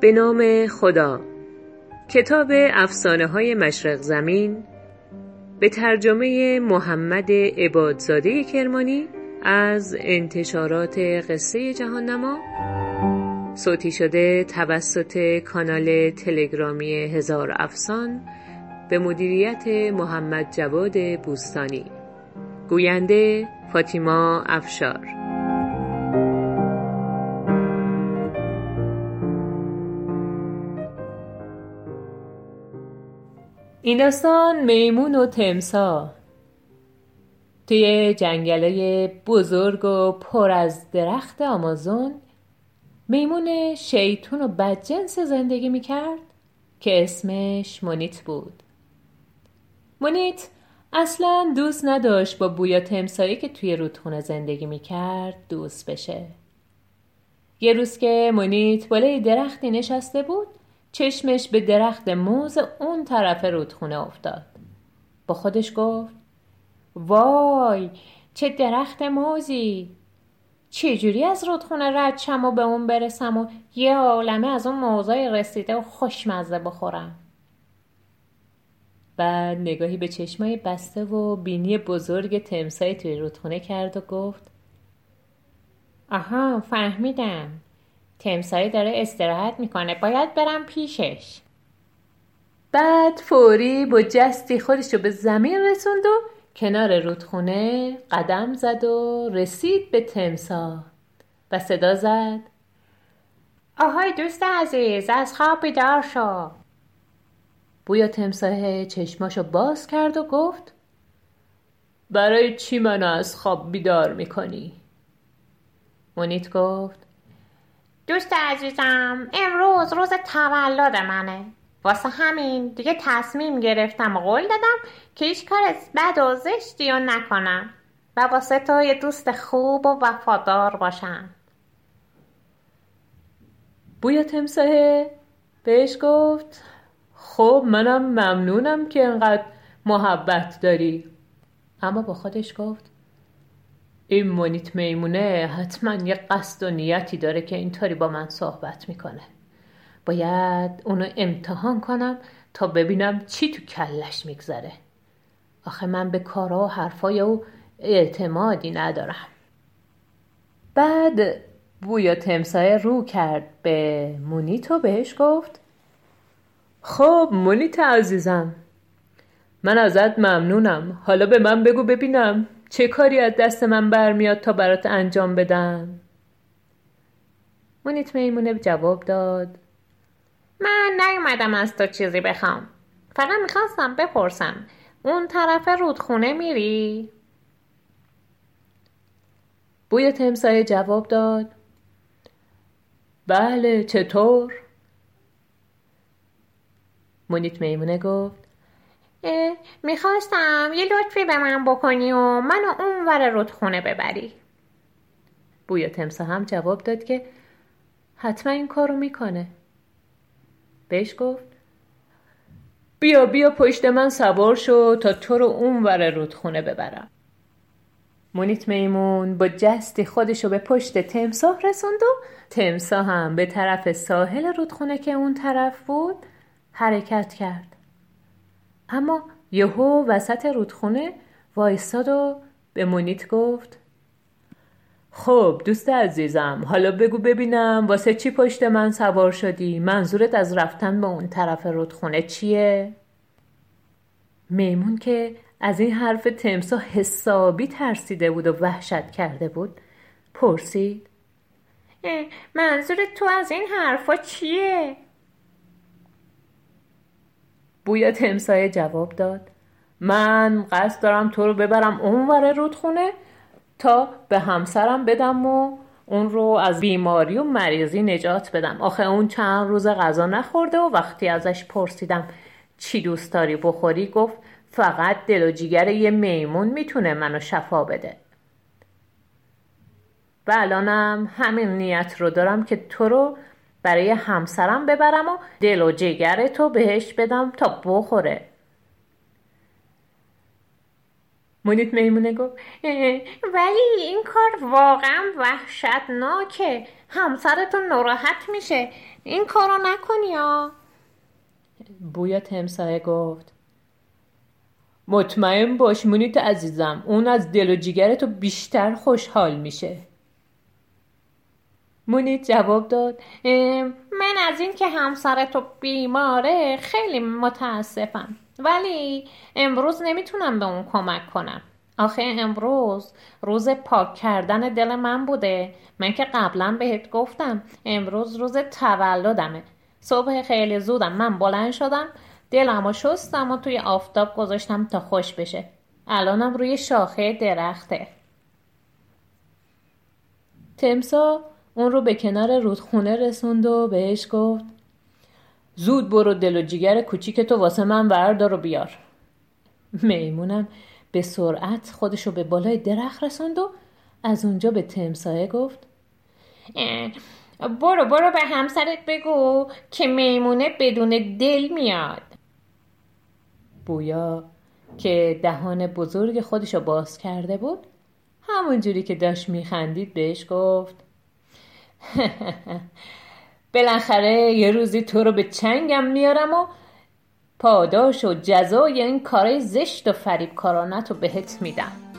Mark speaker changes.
Speaker 1: به نام خدا. کتاب افسانه های مشرق زمین به ترجمه محمد عبادزاده کرمانی از انتشارات قصه جهان نما صوتی شده توسط کانال تلگرامی هزار افسان به مدیریت محمد جواد بوستانی. گوینده فاطیما افشار. این داستان میمون و تمسا. توی جنگلای بزرگ و پر از درخت آمازون میمون شیطون و بدجنس زندگی می‌کرد که اسمش مونیت بود. مونیت اصلا دوست نداشت با بویا تمسایی که توی رودخونه زندگی می‌کرد دوست بشه. یه روز که مونیت بالای درختی نشسته بود چشمش به درخت موز اون طرف رودخونه افتاد. با خودش گفت وای چه درخت موزی! چجوری از رودخونه رد شم و به اون برسم و یه عالمه از اون موزای رسیده و خوشمزه بخورم؟ بعد نگاهی به چشمای بسته و بینی بزرگ تمسای توی رودخونه کرد و گفت آها فهمیدم. تمسایه داره استراحت می‌کنه باید برم پیشش. بعد فوری با جستی خودش رو به زمین رسوند و کنار رودخونه قدم زد و رسید به تمسا و صدا زد. آهای دوست عزیز از خواب بیدار شو. بویا تمساه چشماشو باز کرد و گفت برای چی منو از خواب بیدار می‌کنی؟ مونیت گفت
Speaker 2: دوست عزیزم امروز روز تولد منه واسه همین دیگه تصمیم گرفتم و قول دادم که هیچ کار بد و زشتی رو نکنم و واسه تو یه دوست خوب و وفادار باشم
Speaker 1: بویا تمساه بهش گفت خب منم ممنونم که انقدر محبت داری. اما با خودش گفت این مونیت میمونه حتما یه قصد و نیتی داره که اینطوری با من صحبت می‌کنه. باید اونو امتحان کنم تا ببینم چی تو کلش میگذره. آخه من به کارا و حرفای او اعتمادی ندارم. بعد بویا تمسایه رو کرد به مونیت و بهش گفت خب مونیت عزیزم. من ازت ممنونم. حالا به من بگو ببینم چه کاری از دست من برمیاد تا برات انجام بدم. مونیت میمونه جواب داد.
Speaker 2: من نیومدم از تو چیزی بخوام. فقط می‌خواستم بپرسم اون طرف رودخونه میری؟
Speaker 1: بوی تمسایه جواب داد. بله چطور؟ مونیت میمونه گفت
Speaker 2: می‌خواستم یه لطفی به من بکنی و منو اون ور رودخونه ببری.
Speaker 1: بویا تمسا هم جواب داد که حتما این کارو می‌کنه. بهش گفت بیا بیا پشت من سوار شو تا تو رو اون ور رودخونه ببرم. مونیت میمون با جستی خودشو به پشت تمساه رسوند و تمساه هم به طرف ساحل رودخونه که اون طرف بود حرکت کرد اما یهو وسط رودخونه وایستاد و به مونیت گفت خب دوست عزیزم حالا بگو ببینم واسه چی پشت من سوار شدی منظورت از رفتن به اون طرف رودخونه چیه؟ میمون که از این حرف تمسا حسابی ترسیده بود و وحشت کرده بود پرسید
Speaker 2: منظورت تو از این حرفا چیه؟
Speaker 1: بویا تمسایه جواب داد. من قصد دارم تو رو ببرم اون ور رودخونه تا به همسرم بدم و اون رو از بیماری و مریضی نجات بدم. آخه اون چند روز غذا نخورده و وقتی ازش پرسیدم چی دوست داری بخوری گفت فقط دل و جیگر یه میمون می‌تونه منو شفا بده. و الانم همین نیت رو دارم که تو رو برای همسرم ببرم و دل و جگر تو بهش بدم تا بخوره. مونیت میمونه گفت
Speaker 2: ولی این کار واقعا وحشتناکه. همسرتون ناراحت میشه. این کارو نکنی ها.
Speaker 1: بویا تمسایه گفت مطمئن باش مونیت عزیزم اون از دل و جیگرتو بیشتر خوشحال میشه. مونیت جواب داد
Speaker 2: من از این که همسرتو بیماره خیلی متاسفم ولی امروز نمی‌تونم به اون کمک کنم. آخه امروز روز پاک کردن دل من بوده من که قبلا بهت گفتم امروز روز تولدمه. صبح خیلی زودم من بلند شدم دلم و شستم و توی آفتاب گذاشتم تا خوش بشه. الانم روی شاخه درخته.
Speaker 1: تمسا اون رو به کنار رودخونه رسوند و بهش گفت زود برو دل و جیگر کوچیک تو واسه من بردار و بیار. میمونم به سرعت خودشو به بالای درخت رسوند و از اونجا به تمسایه گفت
Speaker 2: برو برو به همسرت بگو که میمونه بدون دل میاد.
Speaker 1: بویا که دهان بزرگ خودشو باز کرده بود همونجوری که داشت میخندید بهش گفت بالاخره یه روزی تو رو به چنگم میارم و پاداش و جزای این کارای زشت و فریب کارانت رو بهت میدم.